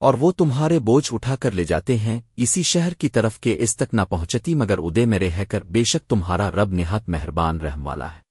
اور وہ تمہارے بوجھ اٹھا کر لے جاتے ہیں، اسی شہر کی طرف کے اس تک نہ پہنچتی مگر ادے میں رہ کر بے شک تمہارا رب نہات مہربان رحم والا ہے۔